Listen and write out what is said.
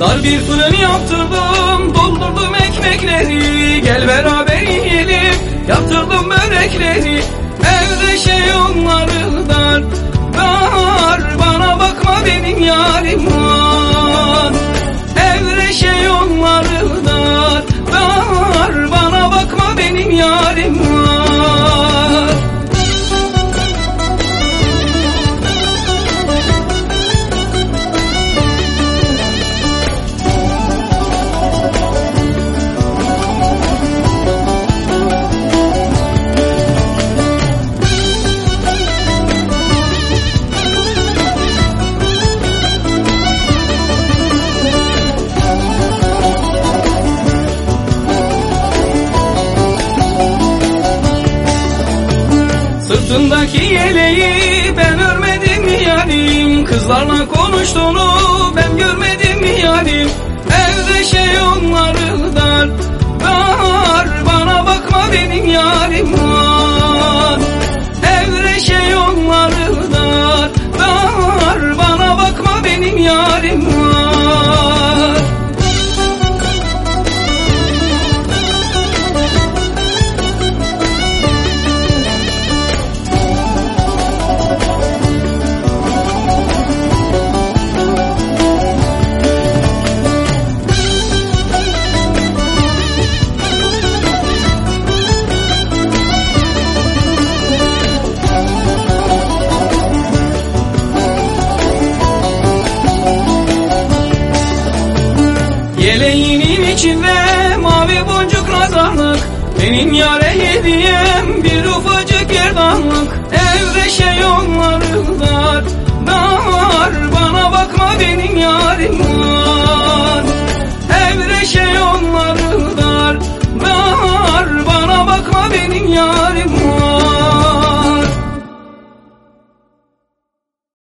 Dar bir fırın yaptırdım Doldurdum ekmekleri. Gel beraber yiyelim Yaptırdım börekleri. Evde şey onları dar Dar. Bana bakma benim yarim var Sırtındaki yeleği ben örmedim yarim. Kızlarla konuştuğunu ben görmedim yarim. Evde şey onları dar Dar. Bana bakma benim yarim var Yeleğinin içinde mavi boncuk nazarlık Benim yare hediyem bir ufacık gerdanlık. Evde şey onları dar Dar bana bakma benim yarim var